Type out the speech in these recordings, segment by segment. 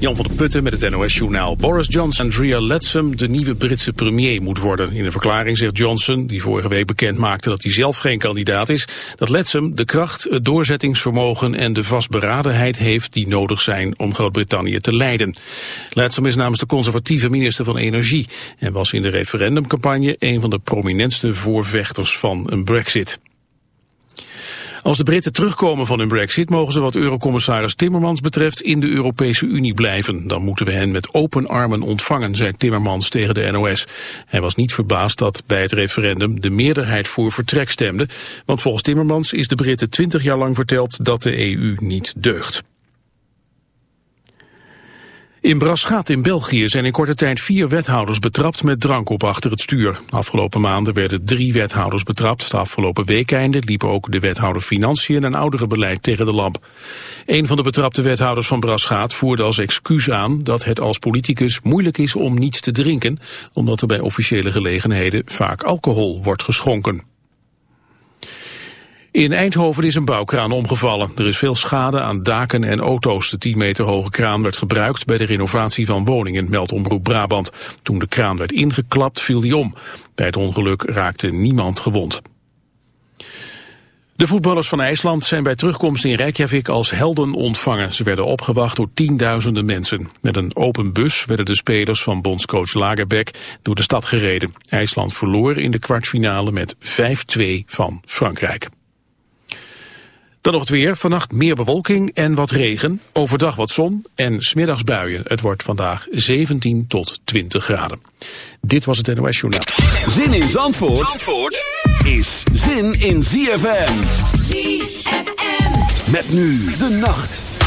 Jan van der Putten met het NOS-journaal. Boris Johnson, Andrea Leadsom, de nieuwe Britse premier moet worden. In een verklaring zegt Johnson, die vorige week bekend maakte dat hij zelf geen kandidaat is, dat Leadsom de kracht, het doorzettingsvermogen en de vastberadenheid heeft die nodig zijn om Groot-Brittannië te leiden. Leadsom is namens de conservatieve minister van Energie en was in de referendumcampagne een van de prominentste voorvechters van een brexit. Als de Britten terugkomen van hun brexit mogen ze wat eurocommissaris Timmermans betreft in de Europese Unie blijven. Dan moeten we hen met open armen ontvangen, zei Timmermans tegen de NOS. Hij was niet verbaasd dat bij het referendum de meerderheid voor vertrek stemde. Want volgens Timmermans is de Britten twintig jaar lang verteld dat de EU niet deugt. In Braschaat in België zijn in korte tijd vier wethouders betrapt met drank op achter het stuur. Afgelopen maanden werden drie wethouders betrapt. De afgelopen weekeinde liep ook de wethouder Financiën en ouderenbeleid tegen de lamp. Een van de betrapte wethouders van Braschaat voerde als excuus aan dat het als politicus moeilijk is om niets te drinken, omdat er bij officiële gelegenheden vaak alcohol wordt geschonken. In Eindhoven is een bouwkraan omgevallen. Er is veel schade aan daken en auto's. De 10 meter hoge kraan werd gebruikt bij de renovatie van woningen, meldt Omroep Brabant. Toen de kraan werd ingeklapt viel die om. Bij het ongeluk raakte niemand gewond. De voetballers van IJsland zijn bij terugkomst in Reykjavik als helden ontvangen. Ze werden opgewacht door tienduizenden mensen. Met een open bus werden de spelers van bondscoach Lagerbäck door de stad gereden. IJsland verloor in de kwartfinale met 5-2 van Frankrijk. Dan nog het weer. Vannacht meer bewolking en wat regen. Overdag wat zon en smiddags buien. Het wordt vandaag 17 tot 20 graden. Dit was het NOS Journaal. Zin in Zandvoort, Zandvoort is zin in ZFM. ZFM. Met nu de nacht.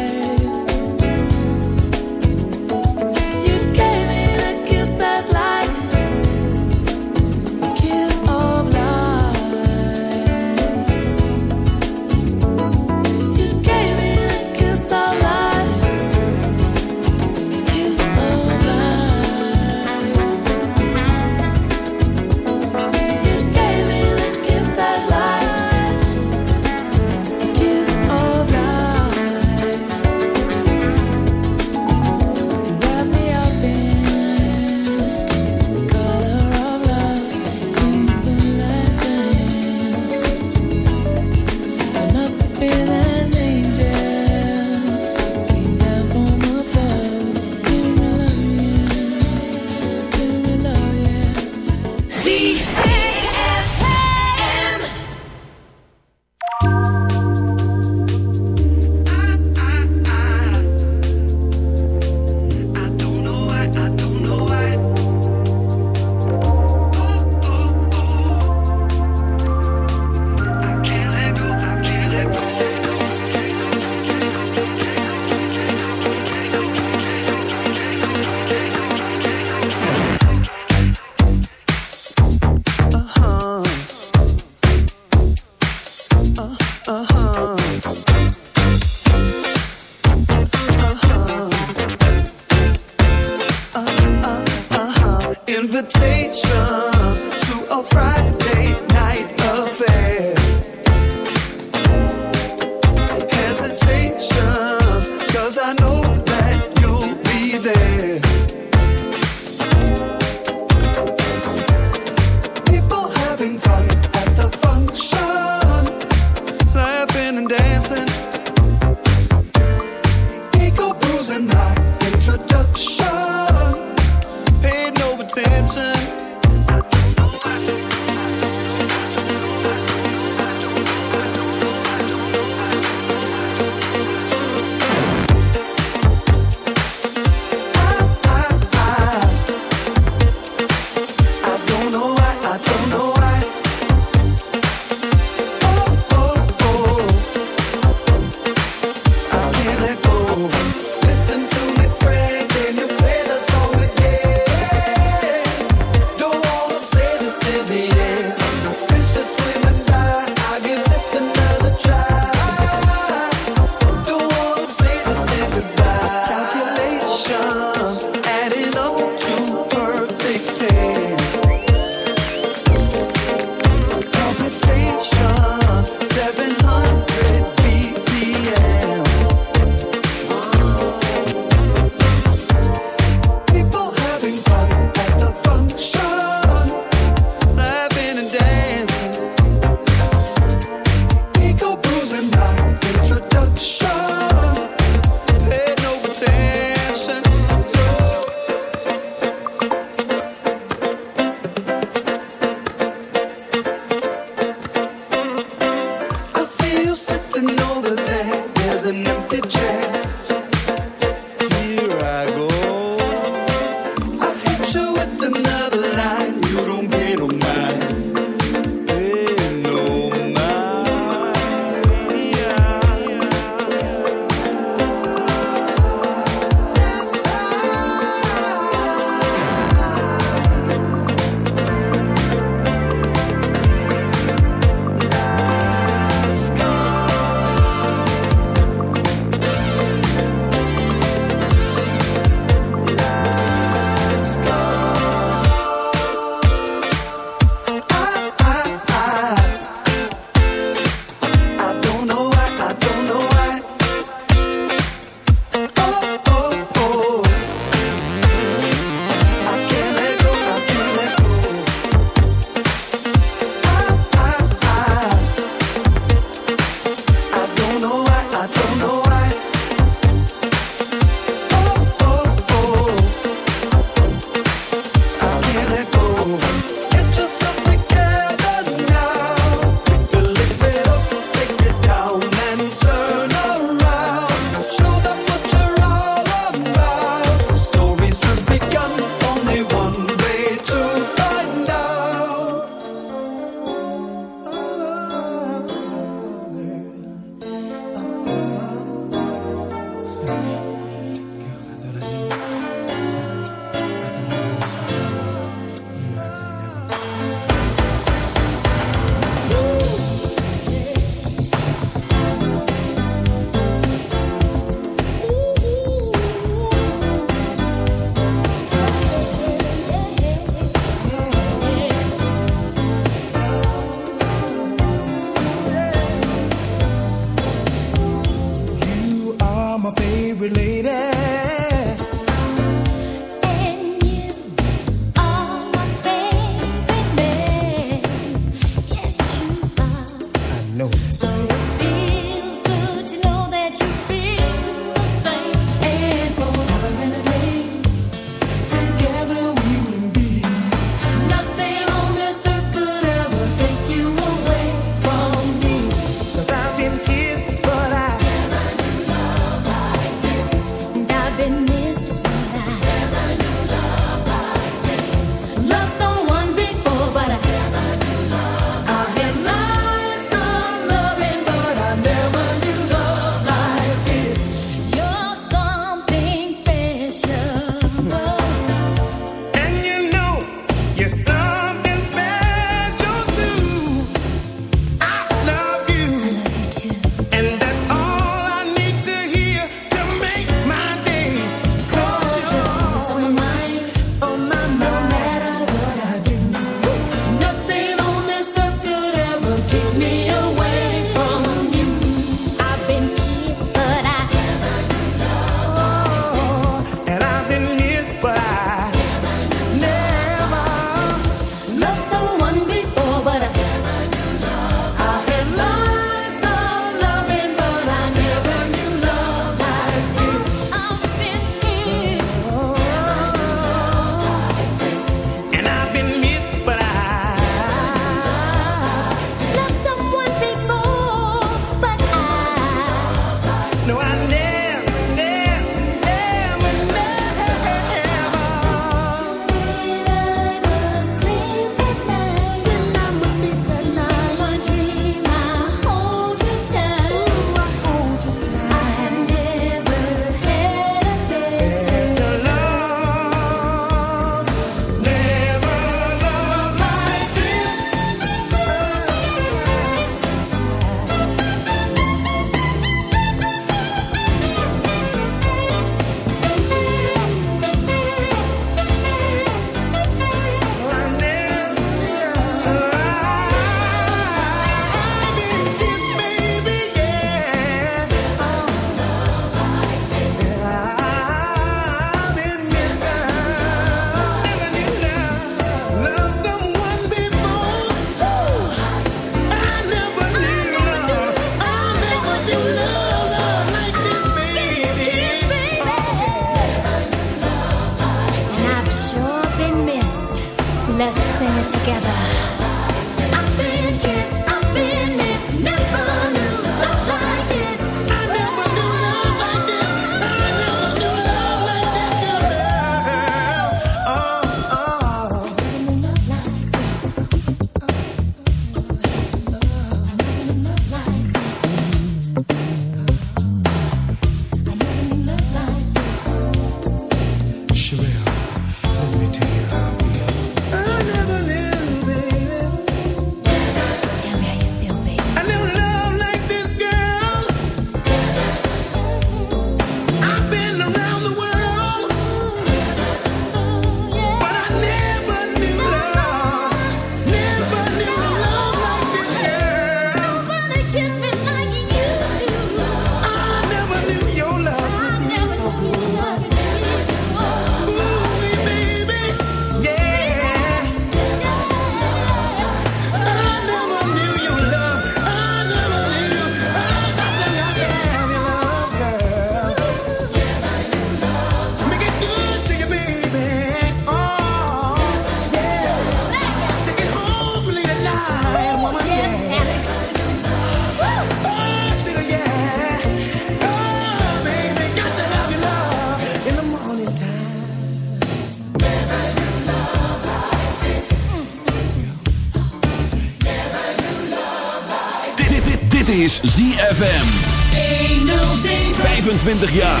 25 jaar.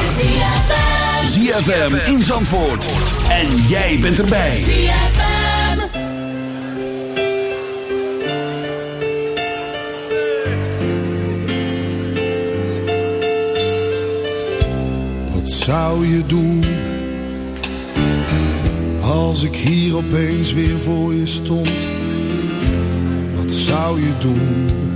ZFM in Zandvoort. En jij bent erbij. Wat zou je doen? Als ik hier opeens weer voor je stond. Wat zou je doen?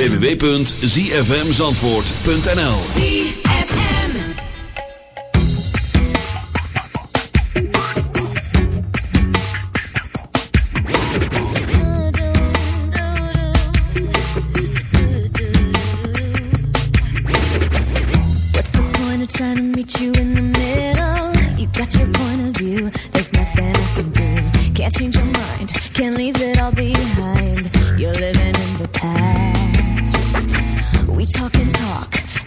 www.zfmzandvoort.nl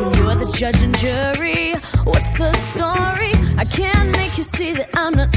you're the judge and jury. What's the story? I can't make you see that I'm not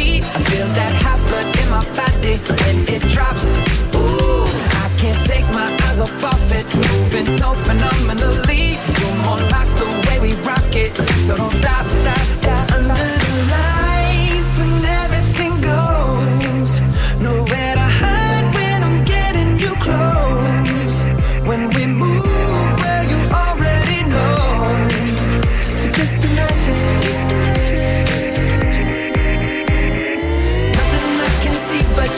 I feel that hot blood in my body when it drops. Ooh, I can't take my eyes off of it. Moving so phenomenally. You're the way we rock it. So don't stop, stop, stop. Under the lights when everything goes. Nowhere to hide when I'm getting you close. When we move well, you already know. So just imagine.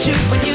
you when you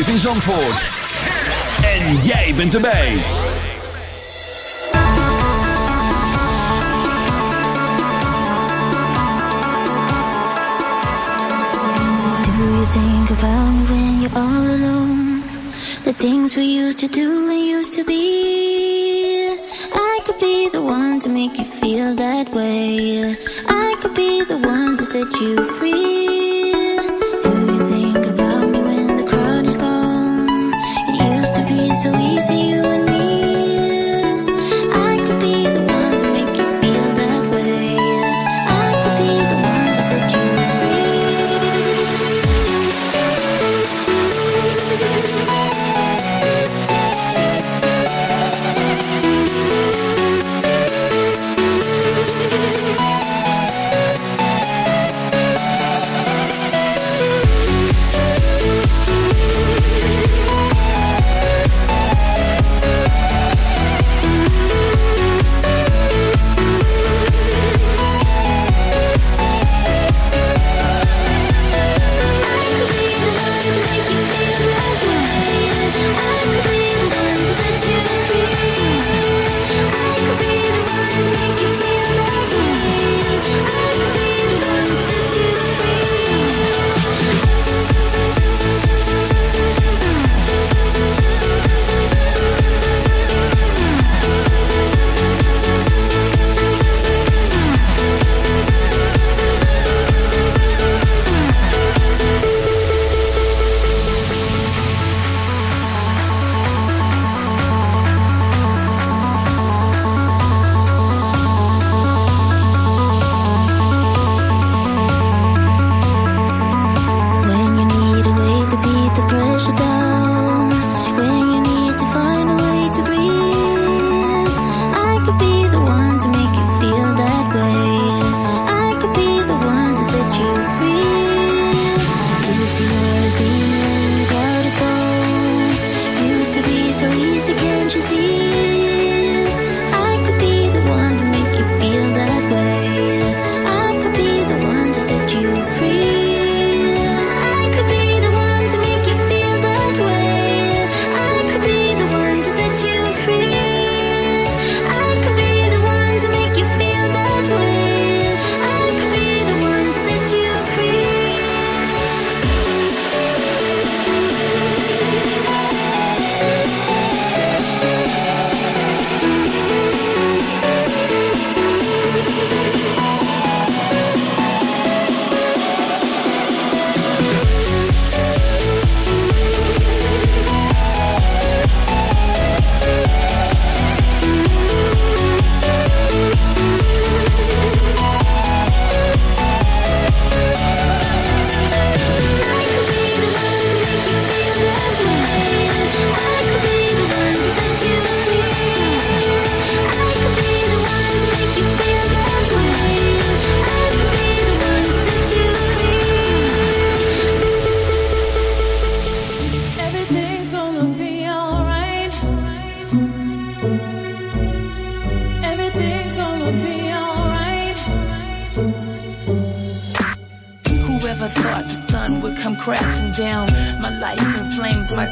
Live in Zandvoort. En jij bent erbij. Do you think about me when you're all alone? The things we used to do and used to be. I could be the one to make you feel that way. I could be the one to set you free.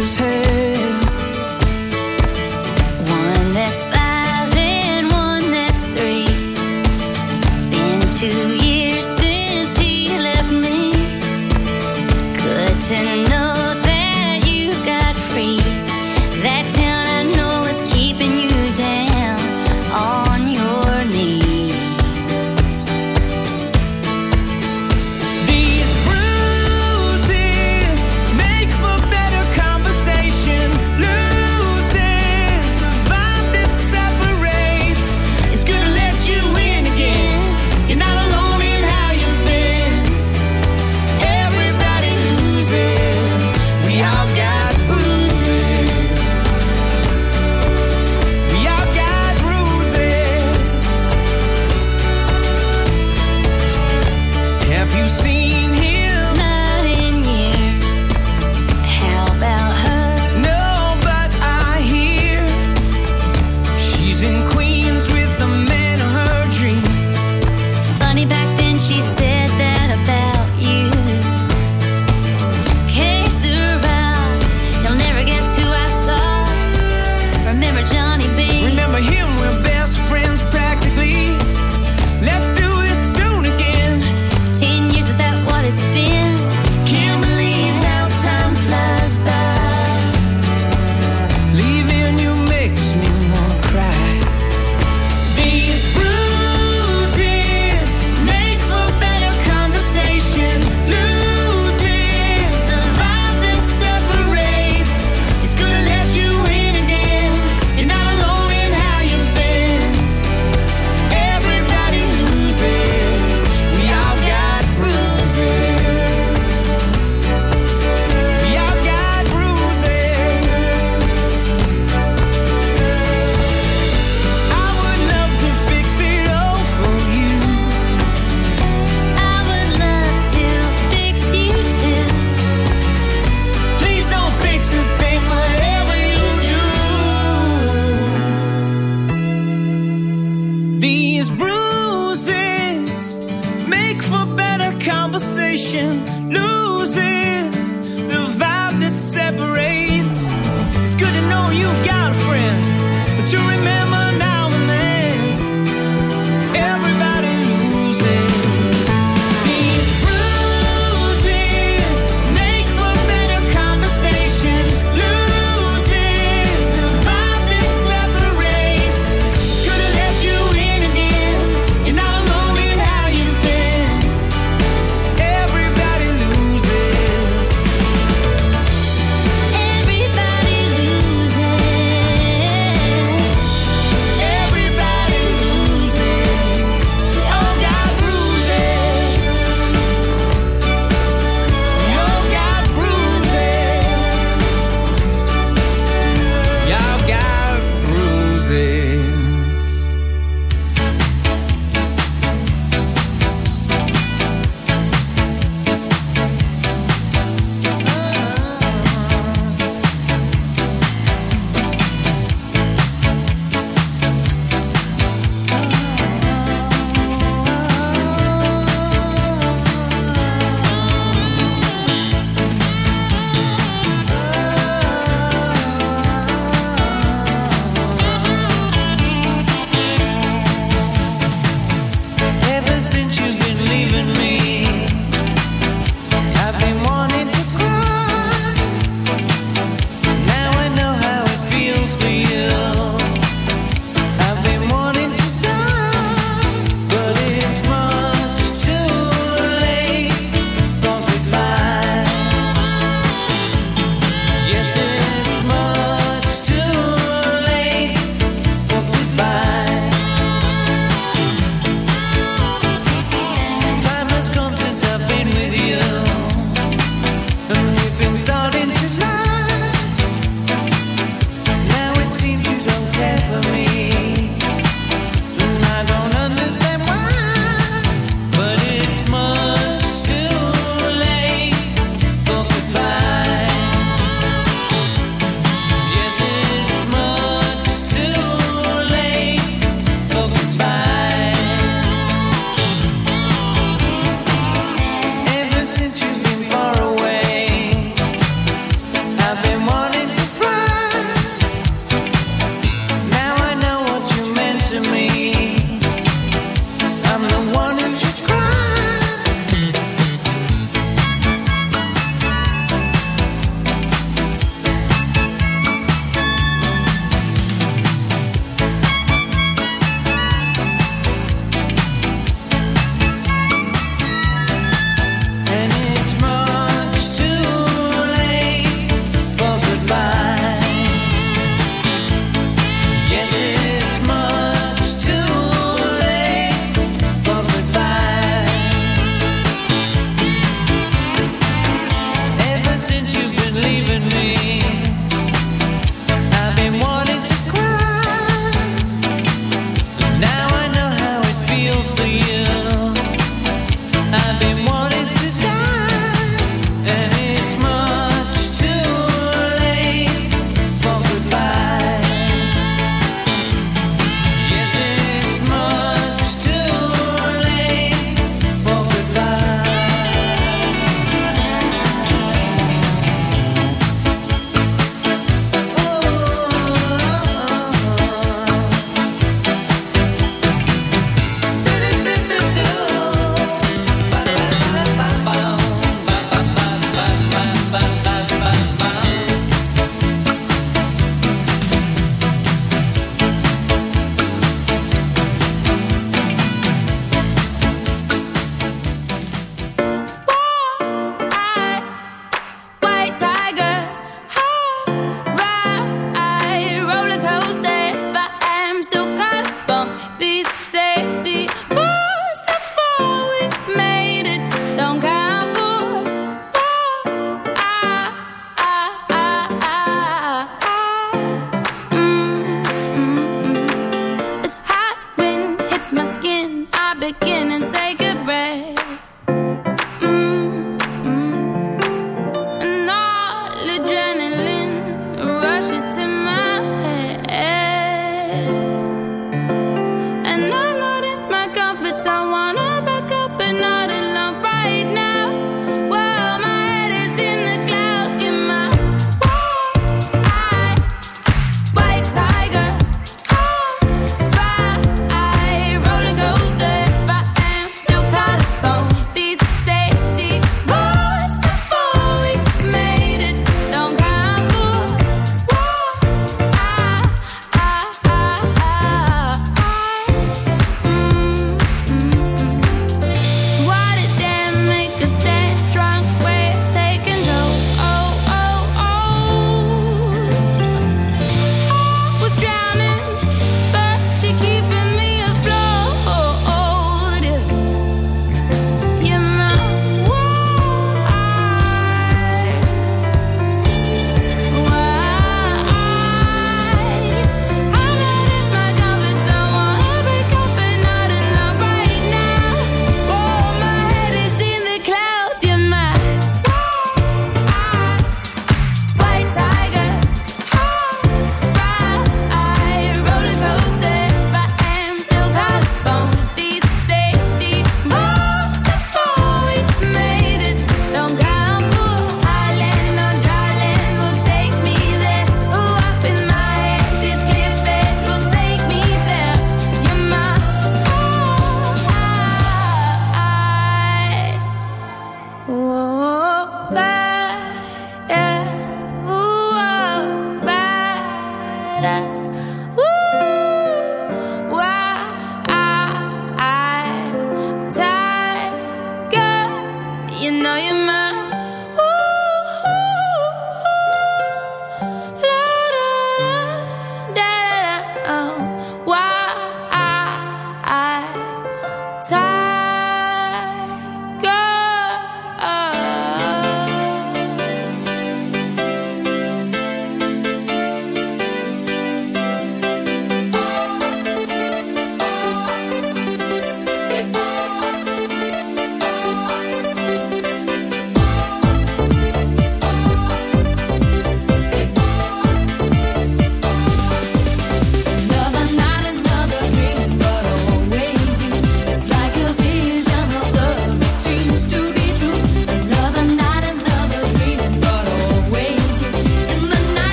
Hey.